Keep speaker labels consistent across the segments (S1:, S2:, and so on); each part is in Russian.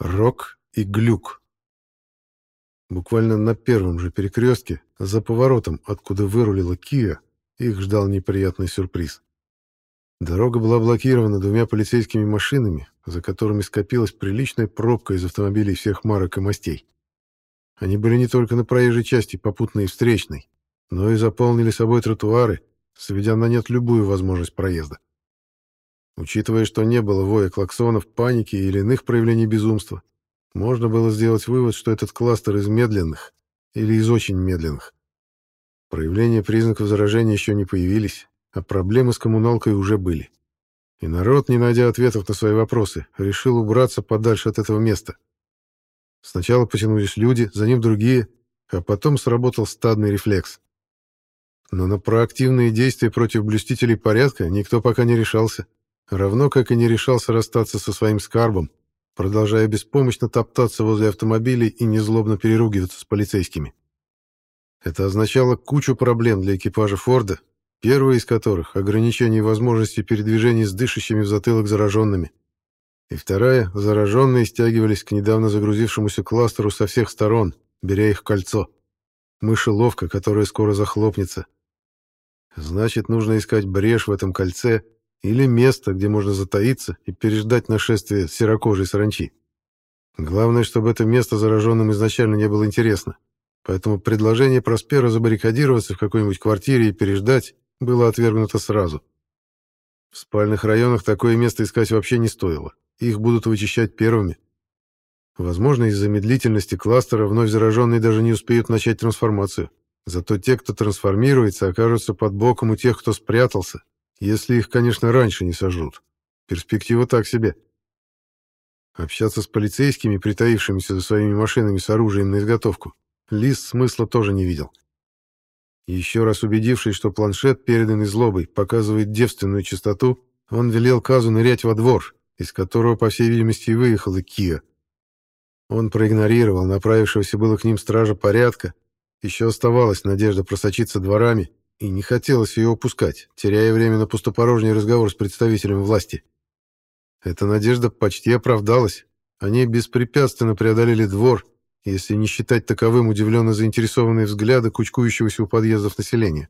S1: Рок и Глюк. Буквально на первом же перекрестке, за поворотом, откуда вырулила Кия, их ждал неприятный сюрприз. Дорога была блокирована двумя полицейскими машинами, за которыми скопилась приличная пробка из автомобилей всех марок и мастей. Они были не только на проезжей части, попутной и встречной, но и заполнили собой тротуары, сведя на нет любую возможность проезда. Учитывая, что не было воя клаксонов, паники или иных проявлений безумства, можно было сделать вывод, что этот кластер из медленных или из очень медленных. Проявления признаков заражения еще не появились, а проблемы с коммуналкой уже были. И народ, не найдя ответов на свои вопросы, решил убраться подальше от этого места. Сначала потянулись люди, за ним другие, а потом сработал стадный рефлекс. Но на проактивные действия против блюстителей порядка никто пока не решался, равно как и не решался расстаться со своим скарбом, продолжая беспомощно топтаться возле автомобилей и незлобно переругиваться с полицейскими. Это означало кучу проблем для экипажа Форда, первая из которых — ограничение возможности передвижения с дышащими в затылок зараженными. И вторая — зараженные стягивались к недавно загрузившемуся кластеру со всех сторон, беря их в кольцо. Мышеловка, которая скоро захлопнется. Значит, нужно искать брешь в этом кольце или место, где можно затаиться и переждать нашествие серокожей саранчи. Главное, чтобы это место зараженным изначально не было интересно. Поэтому предложение Проспера забаррикадироваться в какой-нибудь квартире и переждать было отвергнуто сразу. В спальных районах такое место искать вообще не стоило. Их будут вычищать первыми. Возможно, из-за медлительности кластера вновь зараженные даже не успеют начать трансформацию. Зато те, кто трансформируется, окажутся под боком у тех, кто спрятался, если их, конечно, раньше не сожрут. Перспектива так себе. Общаться с полицейскими, притаившимися за своими машинами с оружием на изготовку, Лис смысла тоже не видел. Еще раз убедившись, что планшет, переданный злобой, показывает девственную чистоту, он велел Казу нырять во двор, из которого, по всей видимости, и выехала Кия. Он проигнорировал направившегося было к ним стража порядка, еще оставалась надежда просочиться дворами, и не хотелось ее упускать, теряя время на пустопорожний разговор с представителем власти. Эта надежда почти оправдалась. Они беспрепятственно преодолели двор, если не считать таковым удивленно заинтересованные взгляды кучкующегося у подъездов населения.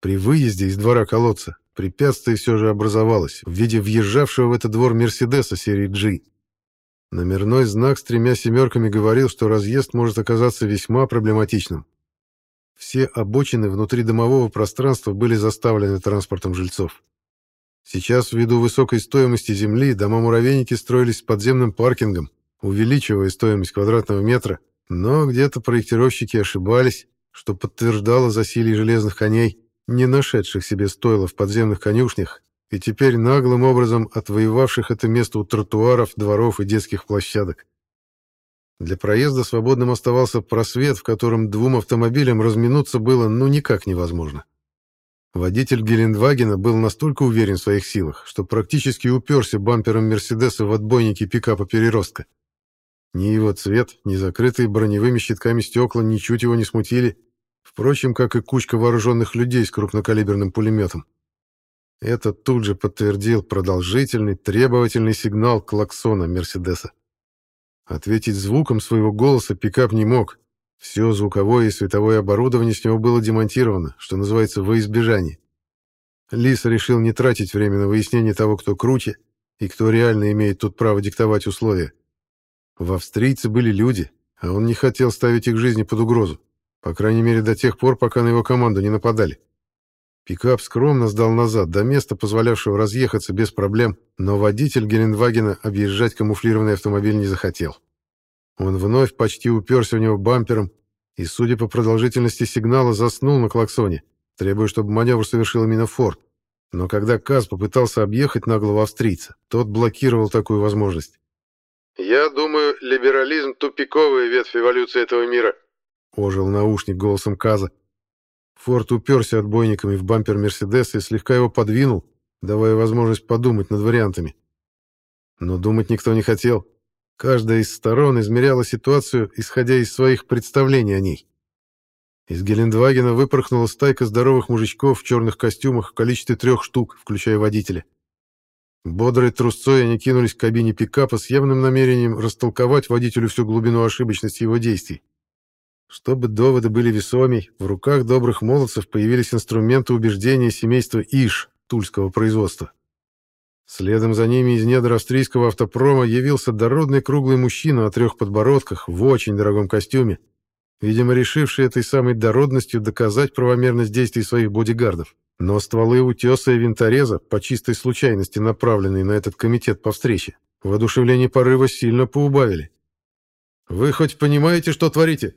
S1: При выезде из двора колодца препятствие все же образовалось в виде въезжавшего в этот двор Мерседеса серии G. Номерной знак с тремя семерками говорил, что разъезд может оказаться весьма проблематичным. Все обочины внутри домового пространства были заставлены транспортом жильцов. Сейчас, ввиду высокой стоимости земли, дома-муравейники строились с подземным паркингом, увеличивая стоимость квадратного метра, но где-то проектировщики ошибались, что подтверждало засилие железных коней, не нашедших себе стойла в подземных конюшнях, и теперь наглым образом отвоевавших это место у тротуаров, дворов и детских площадок. Для проезда свободным оставался просвет, в котором двум автомобилям разминуться было ну никак невозможно. Водитель Гелендвагена был настолько уверен в своих силах, что практически уперся бампером Мерседеса в отбойники пикапа «Переростка». Ни его цвет, ни закрытые броневыми щитками стекла ничуть его не смутили, впрочем, как и кучка вооруженных людей с крупнокалиберным пулеметом. Это тут же подтвердил продолжительный, требовательный сигнал клаксона Мерседеса. Ответить звуком своего голоса пикап не мог. Все звуковое и световое оборудование с него было демонтировано, что называется, во избежание. Лис решил не тратить время на выяснение того, кто круче и кто реально имеет тут право диктовать условия. В австрийце были люди, а он не хотел ставить их жизни под угрозу, по крайней мере до тех пор, пока на его команду не нападали. Пикап скромно сдал назад, до места, позволявшего разъехаться без проблем, но водитель Геленвагена объезжать камуфлированный автомобиль не захотел. Он вновь почти уперся в него бампером и, судя по продолжительности сигнала, заснул на клаксоне, требуя, чтобы маневр совершил именно Форд. Но когда Каз попытался объехать наглого австрийца, тот блокировал такую возможность.
S2: «Я думаю, либерализм — тупиковая ветвь эволюции этого мира», —
S1: ожил наушник голосом Каза. Форд уперся отбойниками в бампер Мерседеса и слегка его подвинул, давая возможность подумать над вариантами. Но думать никто не хотел. Каждая из сторон измеряла ситуацию, исходя из своих представлений о ней. Из Гелендвагена выпорхнула стайка здоровых мужичков в черных костюмах в количестве трех штук, включая водителя. Бодрой трусцой они кинулись к кабине пикапа с явным намерением растолковать водителю всю глубину ошибочности его действий. Чтобы доводы были весомей, в руках добрых молодцев появились инструменты убеждения семейства Иш, тульского производства. Следом за ними из недр австрийского автопрома явился дородный круглый мужчина о трех подбородках в очень дорогом костюме, видимо, решивший этой самой дородностью доказать правомерность действий своих бодигардов. Но стволы утеса и винтореза, по чистой случайности направленные на этот комитет по встрече, воодушевление порыва сильно поубавили. «Вы хоть понимаете, что творите?»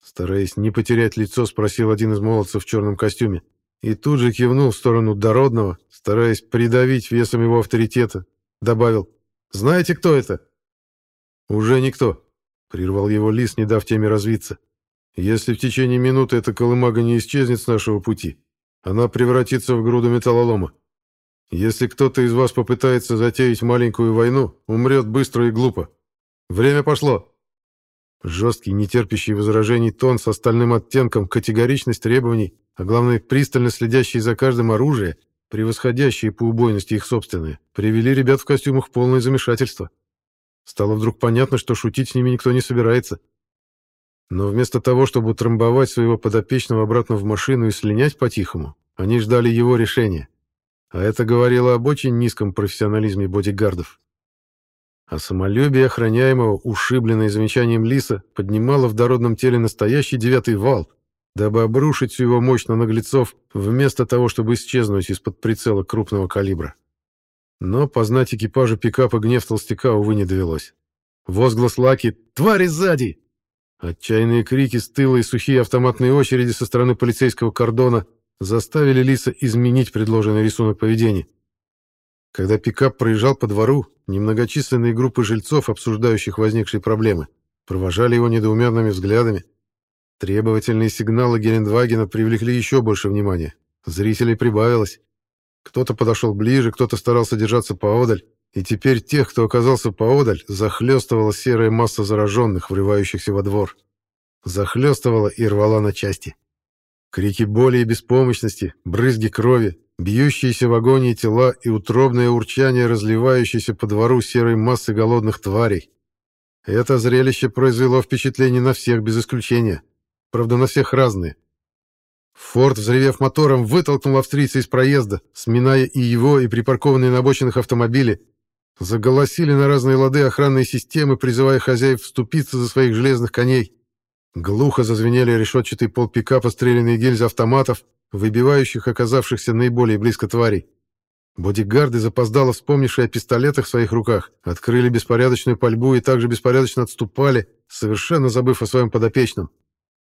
S1: Стараясь не потерять лицо, спросил один из молодцев в черном костюме. И тут же кивнул в сторону Дородного, стараясь придавить весом его авторитета. Добавил. «Знаете, кто это?» «Уже никто», — прервал его лис, не дав теме развиться. «Если в течение минуты эта колымага не исчезнет с нашего пути, она превратится в груду металлолома. Если кто-то из вас попытается затеять маленькую войну, умрет быстро и глупо. Время пошло». Жесткий, нетерпящий возражений тон с остальным оттенком, категоричность требований, а главное, пристально следящий за каждым оружие, превосходящие по убойности их собственные, привели ребят в костюмах в полное замешательство. Стало вдруг понятно, что шутить с ними никто не собирается. Но вместо того, чтобы утрамбовать своего подопечного обратно в машину и слинять по-тихому, они ждали его решения. А это говорило об очень низком профессионализме бодигардов. А самолюбие охраняемого, ушибленное замечанием Лиса, поднимало в дородном теле настоящий девятый вал, дабы обрушить всю его мощь на наглецов, вместо того, чтобы исчезнуть из-под прицела крупного калибра. Но познать экипажу пикапа гнев толстяка, увы, не довелось. Возглас Лаки «Твари сзади!» Отчаянные крики с тыла и сухие автоматные очереди со стороны полицейского кордона заставили Лиса изменить предложенный рисунок поведения. Когда пикап проезжал по двору, немногочисленные группы жильцов, обсуждающих возникшие проблемы, провожали его недоуменными взглядами. Требовательные сигналы Гелендвагена привлекли еще больше внимания. Зрителей прибавилось. Кто-то подошел ближе, кто-то старался держаться поодаль, и теперь тех, кто оказался поодаль, захлестывала серая масса зараженных, врывающихся во двор. Захлестывала и рвала на части. Крики боли и беспомощности, брызги крови, бьющиеся в агонии тела и утробное урчание, разливающееся по двору серой массы голодных тварей. Это зрелище произвело впечатление на всех без исключения. Правда, на всех разные. Форд, взревев мотором, вытолкнул австрийца из проезда, сминая и его, и припаркованные на обочинах автомобили. Заголосили на разные лады охранные системы, призывая хозяев вступиться за своих железных коней. Глухо зазвенели решетчатый пол пикапа стрелянные гильзы автоматов, выбивающих оказавшихся наиболее близко тварей. Бодигарды, запоздало вспомнившие о пистолетах в своих руках, открыли беспорядочную пальбу и также беспорядочно отступали, совершенно забыв о своем подопечном.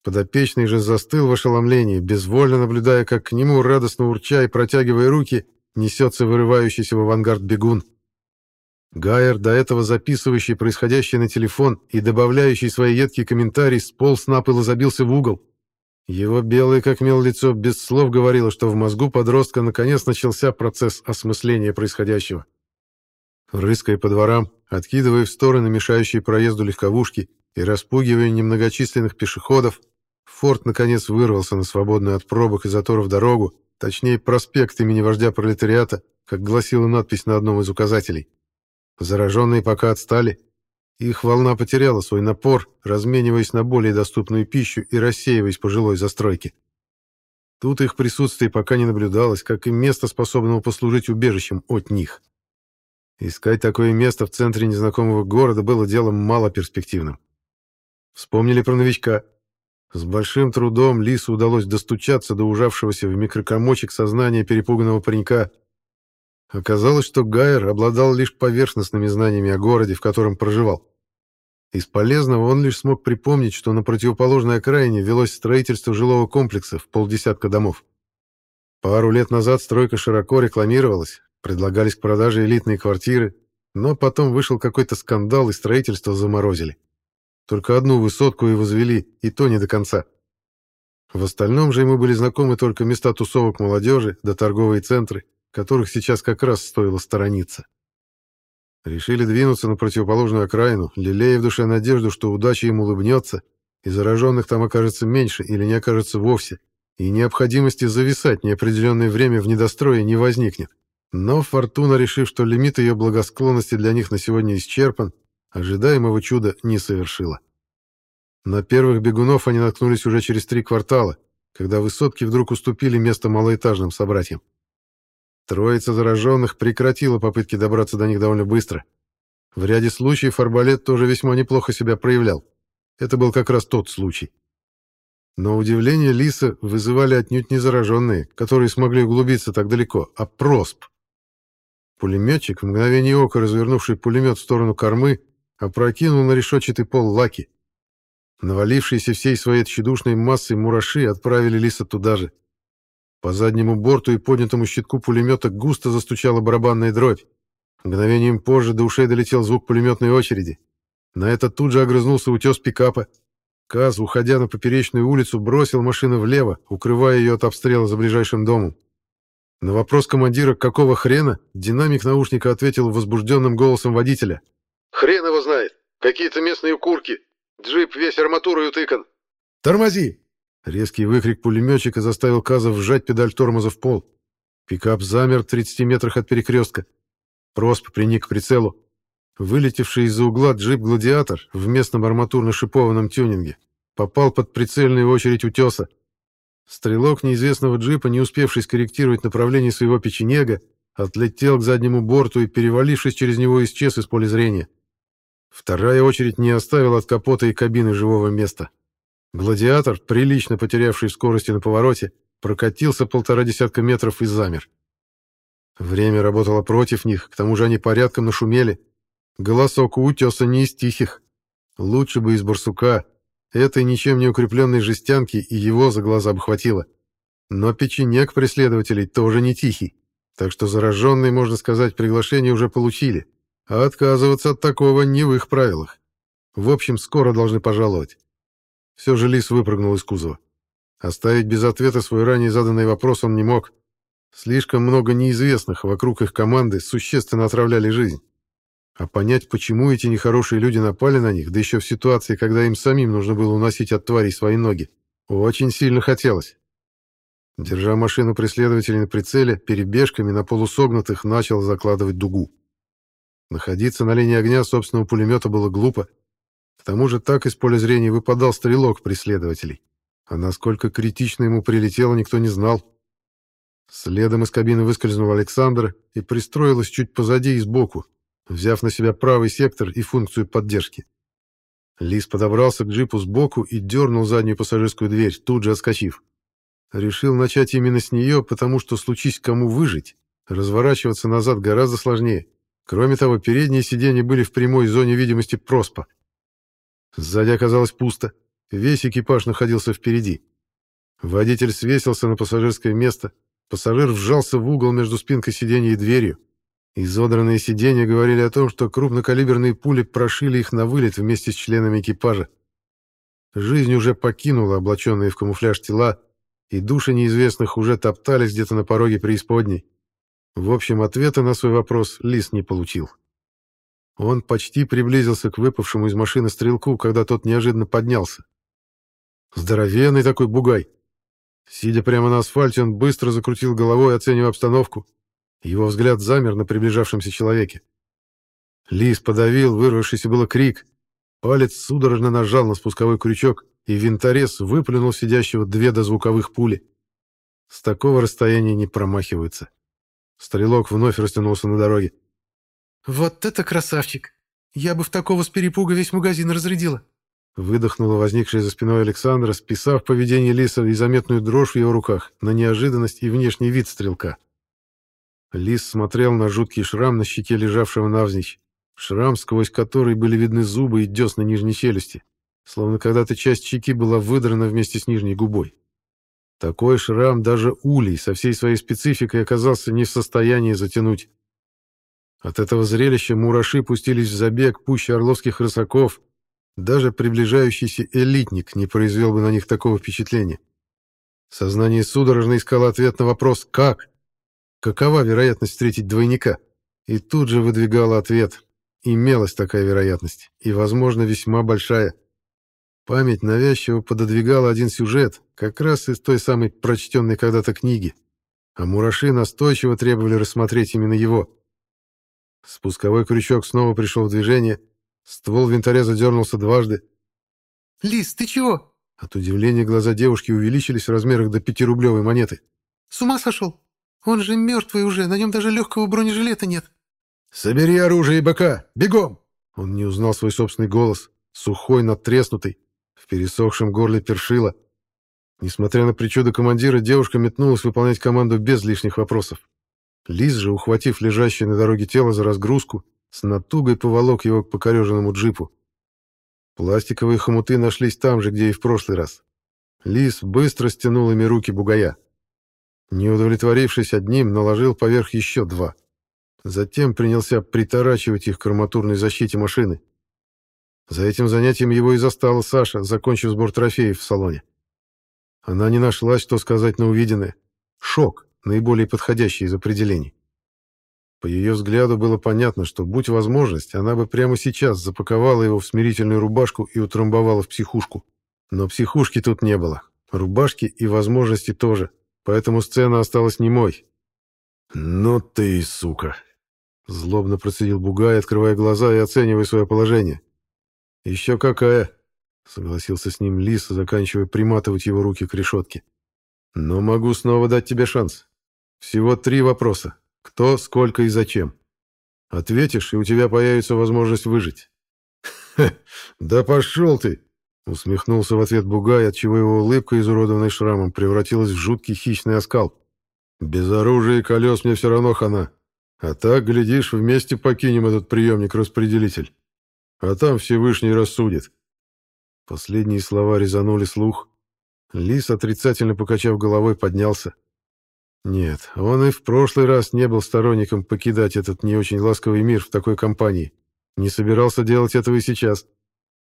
S1: Подопечный же застыл в ошеломлении, безвольно наблюдая, как к нему, радостно урча и протягивая руки, несется вырывающийся в авангард бегун. Гайер, до этого записывающий происходящее на телефон и добавляющий свои едкие комментарии, сполз на пол и забился в угол. Его белое как мел лицо без слов говорило, что в мозгу подростка наконец начался процесс осмысления происходящего. Рыская по дворам, откидывая в стороны мешающие проезду легковушки и распугивая немногочисленных пешеходов, Форд наконец вырвался на свободную от пробок и заторов дорогу, точнее проспект имени вождя пролетариата, как гласила надпись на одном из указателей. Зараженные пока отстали, их волна потеряла свой напор, размениваясь на более доступную пищу и рассеиваясь по жилой застройке. Тут их присутствие пока не наблюдалось, как и место, способного послужить убежищем от них. Искать такое место в центре незнакомого города было делом малоперспективным. Вспомнили про новичка. С большим трудом Лису удалось достучаться до ужавшегося в микрокомочек сознания перепуганного паренька, Оказалось, что Гайер обладал лишь поверхностными знаниями о городе, в котором проживал. Из полезного он лишь смог припомнить, что на противоположной окраине велось строительство жилого комплекса в полдесятка домов. Пару лет назад стройка широко рекламировалась, предлагались к продаже элитные квартиры, но потом вышел какой-то скандал и строительство заморозили. Только одну высотку и возвели, и то не до конца. В остальном же ему были знакомы только места тусовок молодежи да торговые центры, которых сейчас как раз стоило сторониться. Решили двинуться на противоположную окраину, лелея в душе надежду, что удача им улыбнется, и зараженных там окажется меньше или не окажется вовсе, и необходимости зависать неопределенное время в недострое не возникнет. Но Фортуна, решив, что лимит ее благосклонности для них на сегодня исчерпан, ожидаемого чуда не совершила. На первых бегунов они наткнулись уже через три квартала, когда высотки вдруг уступили место малоэтажным собратьям. Троица зараженных прекратила попытки добраться до них довольно быстро. В ряде случаев арбалет тоже весьма неплохо себя проявлял. Это был как раз тот случай. Но удивление Лиса вызывали отнюдь не зараженные, которые смогли углубиться так далеко, а просп. Пулеметчик, в мгновение ока развернувший пулемет в сторону кормы, опрокинул на решетчатый пол лаки. Навалившиеся всей своей тщедушной массой мураши отправили Лиса туда же. По заднему борту и поднятому щитку пулемета густо застучала барабанная дробь. Мгновением позже до ушей долетел звук пулеметной очереди. На это тут же огрызнулся утес пикапа. Каз, уходя на поперечную улицу, бросил машину влево, укрывая ее от обстрела за ближайшим домом. На вопрос командира «какого хрена?» динамик наушника ответил возбужденным голосом водителя.
S2: «Хрен его знает! Какие-то местные укурки! Джип весь арматурой утыкан!»
S1: «Тормози!» Резкий выкрик пулеметчика заставил Каза вжать педаль тормоза в пол. Пикап замер в 30 метрах от перекрестка. Просп приник к прицелу. Вылетевший из-за угла джип-гладиатор в местном арматурно-шипованном тюнинге попал под прицельную очередь утеса. Стрелок неизвестного джипа, не успевший скорректировать направление своего печенега, отлетел к заднему борту и, перевалившись через него, исчез из поля зрения. Вторая очередь не оставила от капота и кабины живого места. Гладиатор, прилично потерявший скорости на повороте, прокатился полтора десятка метров и замер. Время работало против них, к тому же они порядком нашумели. Голосок у утеса не из тихих. Лучше бы из барсука, этой ничем не укрепленной жестянки и его за глаза бы хватило. Но печенек преследователей тоже не тихий, так что зараженные, можно сказать, приглашение уже получили, а отказываться от такого не в их правилах. В общем, скоро должны пожаловать. Все же Лис выпрыгнул из кузова. Оставить без ответа свой ранее заданный вопрос он не мог. Слишком много неизвестных вокруг их команды существенно отравляли жизнь. А понять, почему эти нехорошие люди напали на них, да еще в ситуации, когда им самим нужно было уносить от тварей свои ноги, очень сильно хотелось. Держа машину преследователей на прицеле, перебежками на полусогнутых начал закладывать дугу. Находиться на линии огня собственного пулемета было глупо. К тому же так из поля зрения выпадал стрелок преследователей. А насколько критично ему прилетело, никто не знал. Следом из кабины выскользнул Александр и пристроилась чуть позади и сбоку, взяв на себя правый сектор и функцию поддержки. Лис подобрался к джипу сбоку и дернул заднюю пассажирскую дверь, тут же отскочив. Решил начать именно с нее, потому что, случись кому выжить, разворачиваться назад гораздо сложнее. Кроме того, передние сиденья были в прямой зоне видимости проспа. Сзади оказалось пусто. Весь экипаж находился впереди. Водитель свесился на пассажирское место. Пассажир вжался в угол между спинкой сиденья и дверью. Изодранные сиденья говорили о том, что крупнокалиберные пули прошили их на вылет вместе с членами экипажа. Жизнь уже покинула облаченные в камуфляж тела, и души неизвестных уже топтались где-то на пороге преисподней. В общем, ответа на свой вопрос Лис не получил. Он почти приблизился к выпавшему из машины стрелку, когда тот неожиданно поднялся. Здоровенный такой бугай. Сидя прямо на асфальте, он быстро закрутил головой, оценивая обстановку. Его взгляд замер на приближавшемся человеке. Лис подавил вырвавшийся было крик. Палец судорожно нажал на спусковой крючок, и винторез выплюнул сидящего две дозвуковых пули. С такого расстояния не промахиваются. Стрелок вновь растянулся на дороге.
S3: «Вот это красавчик! Я бы в такого с перепуга весь магазин разрядила!»
S1: Выдохнула возникшая за спиной Александра, списав поведение Лиса и заметную дрожь в его руках на неожиданность и внешний вид стрелка. Лис смотрел на жуткий шрам на щеке лежавшего навзничь. Шрам, сквозь который были видны зубы и десны нижней челюсти, словно когда-то часть щеки была выдрана вместе с нижней губой. Такой шрам даже улей со всей своей спецификой оказался не в состоянии затянуть. От этого зрелища мураши пустились в забег пуще орловских рысаков. Даже приближающийся элитник не произвел бы на них такого впечатления. Сознание судорожно искало ответ на вопрос «Как?». Какова вероятность встретить двойника? И тут же выдвигала ответ. Имелась такая вероятность, и, возможно, весьма большая. Память навязчиво пододвигала один сюжет, как раз из той самой прочтенной когда-то книги. а мураши настойчиво требовали рассмотреть именно его. Спусковой крючок снова пришел в движение, ствол винтореза дернулся дважды.
S3: «Лис, ты чего?»
S1: От удивления глаза девушки увеличились в размерах до пятирублевой монеты.
S3: «С ума сошел? Он же мертвый уже, на нем даже легкого бронежилета нет».
S1: «Собери оружие и бока! Бегом!» Он не узнал свой собственный голос, сухой, надтреснутый, в пересохшем горле першило. Несмотря на причуды командира, девушка метнулась выполнять команду без лишних вопросов. Лиз же, ухватив лежащее на дороге тело за разгрузку, с натугой поволок его к покореженному джипу. Пластиковые хомуты нашлись там же, где и в прошлый раз. Лис быстро стянул ими руки бугая. Не удовлетворившись одним, наложил поверх еще два. Затем принялся приторачивать их к арматурной защите машины. За этим занятием его и застала Саша, закончив сбор трофеев в салоне. Она не нашла, что сказать на увиденное. Шок, наиболее подходящий из определений. По ее взгляду было понятно, что, будь возможность, она бы прямо сейчас запаковала его в смирительную рубашку и утрамбовала в психушку. Но психушки тут не было. Рубашки и возможности тоже. Поэтому сцена осталась немой. «Ну ты, сука!» Злобно процедил Бугай, открывая глаза и оценивая свое положение. «Еще какая!» — согласился с ним Лис, заканчивая приматывать его руки к решетке. «Но могу снова дать тебе шанс. Всего три вопроса. Кто, сколько и зачем. Ответишь, и у тебя появится возможность выжить. да пошел ты! Усмехнулся в ответ Бугай, отчего его улыбка, изуродованной шрамом, превратилась в жуткий хищный оскал. Без оружия и колес мне все равно хана. А так, глядишь, вместе покинем этот приемник-распределитель. А там Всевышний рассудит. Последние слова резанули слух. Лис, отрицательно покачав головой, поднялся. Нет, он и в прошлый раз не был сторонником покидать этот не очень ласковый мир в такой компании. Не собирался делать этого и сейчас.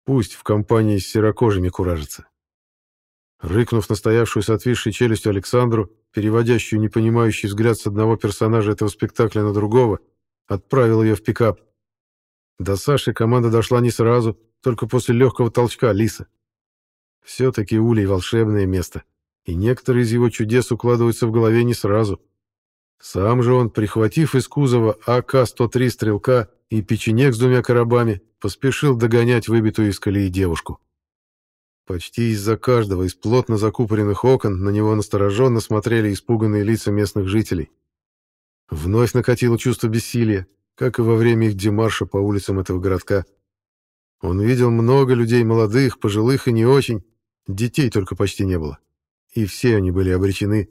S1: Пусть в компании с серокожими куражится. Рыкнув настоявшую с отвисшей челюстью Александру, переводящую непонимающий взгляд с одного персонажа этого спектакля на другого, отправил ее в пикап. До Саши команда дошла не сразу, только после легкого толчка Лиса. Все-таки Улей — волшебное место и некоторые из его чудес укладываются в голове не сразу. Сам же он, прихватив из кузова АК-103 стрелка и печенек с двумя коробами, поспешил догонять выбитую из колеи девушку. Почти из-за каждого из плотно закупоренных окон на него настороженно смотрели испуганные лица местных жителей. Вновь накатило чувство бессилия, как и во время их демарша по улицам этого городка. Он видел много людей молодых, пожилых и не очень, детей только почти не было и все они были обречены,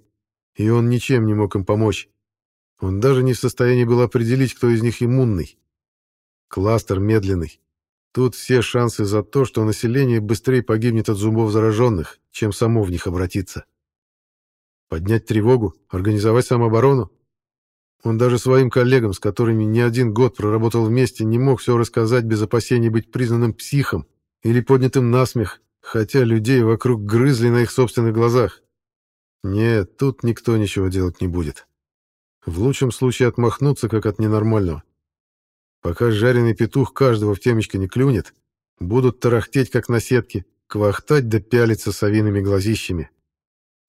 S1: и он ничем не мог им помочь. Он даже не в состоянии был определить, кто из них иммунный. Кластер медленный. Тут все шансы за то, что население быстрее погибнет от зубов зараженных, чем само в них обратиться. Поднять тревогу, организовать самооборону? Он даже своим коллегам, с которыми не один год проработал вместе, не мог все рассказать без опасений быть признанным психом или поднятым насмех, хотя людей вокруг грызли на их собственных глазах. Нет, тут никто ничего делать не будет. В лучшем случае отмахнуться, как от ненормального. Пока жареный петух каждого в темечко не клюнет, будут тарахтеть, как на сетке, квахтать да пялиться совиными глазищами.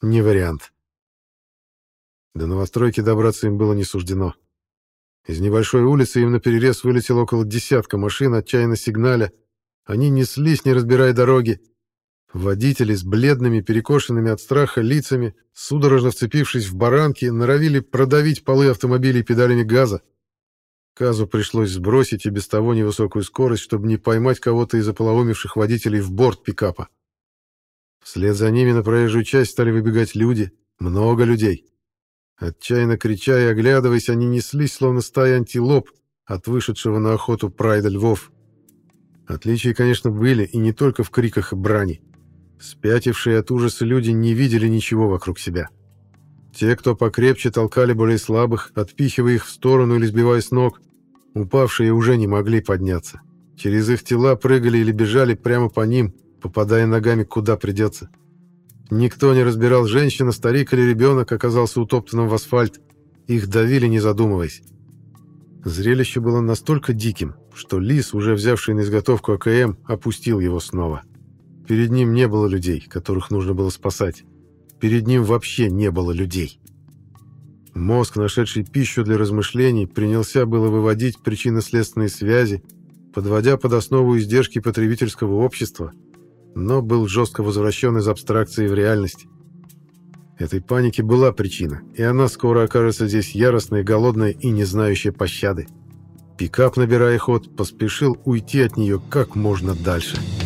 S1: Не вариант. До новостройки добраться им было не суждено. Из небольшой улицы им наперерез вылетело около десятка машин, отчаянно сигналя. Они неслись, не разбирая дороги, Водители с бледными, перекошенными от страха лицами, судорожно вцепившись в баранки, норовили продавить полы автомобилей педалями газа. Казу пришлось сбросить и без того невысокую скорость, чтобы не поймать кого-то из ополоумевших водителей в борт пикапа. Вслед за ними на проезжую часть стали выбегать люди, много людей. Отчаянно крича и оглядываясь, они неслись, словно стая антилоп от вышедшего на охоту прайда львов. Отличия, конечно, были, и не только в криках и брани. Спятившие от ужаса люди не видели ничего вокруг себя. Те, кто покрепче толкали более слабых, отпихивая их в сторону или сбивая с ног, упавшие уже не могли подняться. Через их тела прыгали или бежали прямо по ним, попадая ногами куда придется. Никто не разбирал, женщина, старик или ребенок оказался утоптанным в асфальт. Их давили, не задумываясь. Зрелище было настолько диким, что лис, уже взявший на изготовку АКМ, опустил его снова. — Перед ним не было людей, которых нужно было спасать. Перед ним вообще не было людей. Мозг, нашедший пищу для размышлений, принялся было выводить причинно-следственные связи, подводя под основу издержки потребительского общества, но был жестко возвращен из абстракции в реальность. Этой панике была причина, и она скоро окажется здесь яростная, голодная и не знающая пощады. Пикап, набирая ход, поспешил уйти от нее как можно дальше. «Пикап»